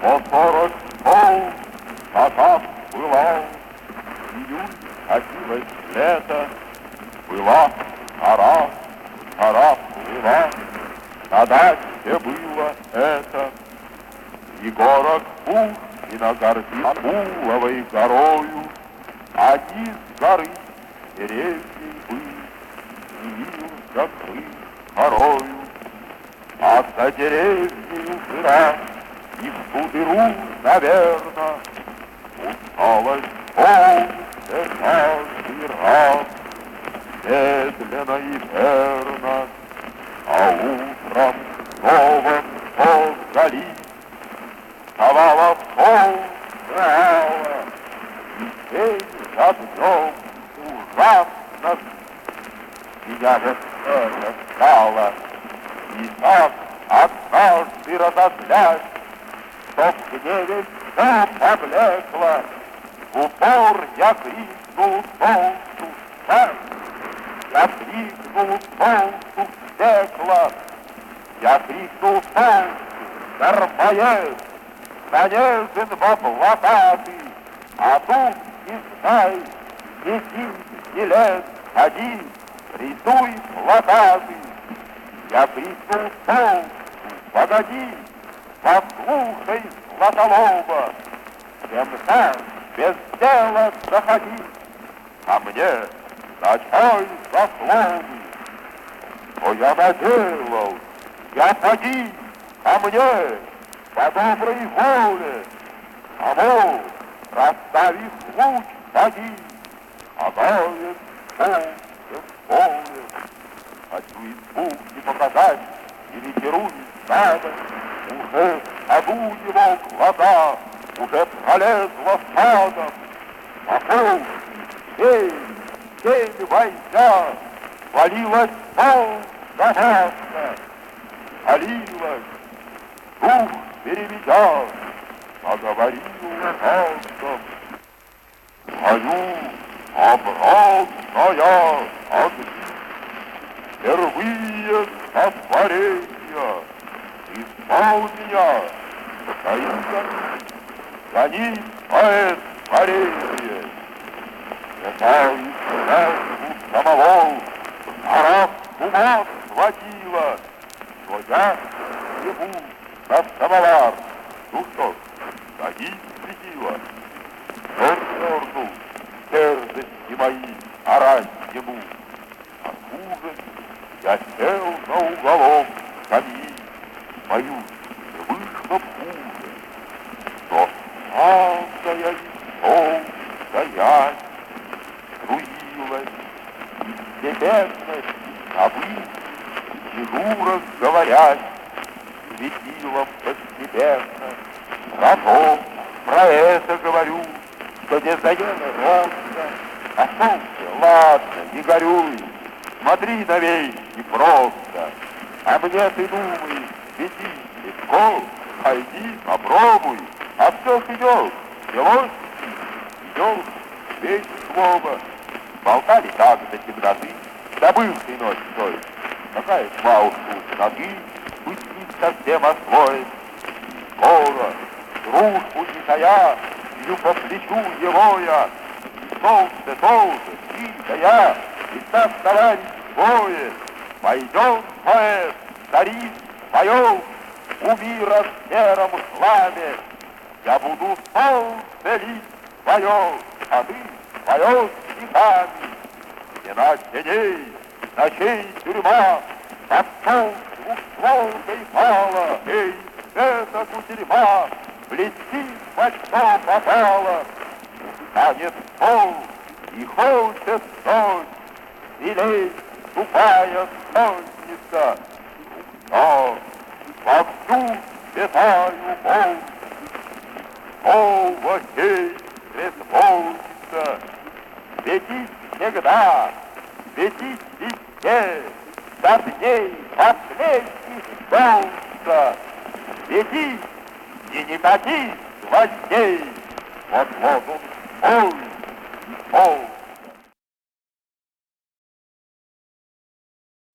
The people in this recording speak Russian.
по сорок пол, а там было июнь, катилось лето, была пора, пора плыла, на даче было это. И город Пушкина гордит Акуловой горою, Они с горы деревья Смеются мы порою. А за деревнею жира, И в ту наверно, Усталость полная каждый раз, Медленно и верно, А утром снова позали Вставала полная, И день за днем ужасно. Меня же это стало И так однажды разозлясь, Что в гневе все поблекло, В упор я крикнул солнцу «Шеф!» Я крикнул солнцу в стекло, Я крикнул солнцу «Дармоед!» Нанежен во блокады, А тут не знай, ни сил, ни лет, Ходи, рисуй блокады. Я крикнул солнцу «Погоди!» Послушай, Златолоба, Всем так без дела заходи, А мне на чай заслуги. Что я наделал? Я поди, а мне по доброй воле. Кому, расставив луч, поди, Одарит солнце в поле. Хочу испуг не показать, герой стада, Уже аду его глаза, уже пролезла садом. Пошел, день, день война, Валилась пол за Валилась, дух переведя, Заговорил голосом. Мою обратная огни, Впервые сотворения, Исполнения, Таинственно, гони поэт творение. Святой жертву самого, Жара ума схватила, Что я ему на самовар. Ну что ж, гони светила. Черт дерзости мои, орать ему. А ужас я сел на уголок скамьи, Боюсь, хуже, Что стол стоять Струилась из степенности на высь, Сижу разговорясь, светилом постепенно. Потом про это говорю, что не заело ровно, А солнце, ладно, не горюй, смотри на вещи просто. А мне ты думаешь, свети легко, пойди, попробуй, а все идет, делось, идет, весь слово. Болтали так до темноты, до бывшей ночи, то есть. Какая тьма ноги, быть не совсем освоит. Скоро, дружбу не тая, бью по плечу его я. Солнце тоже, да я, и так товарищ двое. Пойдем, поэт, царит, поем, у мира в сером славе. Я буду солнце лить свое, а ты поешь стихами. Иначе дней, ночей тюрьма, под солнце двухстволкой пала. Эй, эта кутерьма, блестит во что попала. Станет пол и хочет ночь, лезть тупая сонница. Но вовсю святаю боль, снова день преисполнится. Светить всегда, светить везде, до дней последних солнца. Светить и никаких гвоздей. Вот лозунг мой и полный.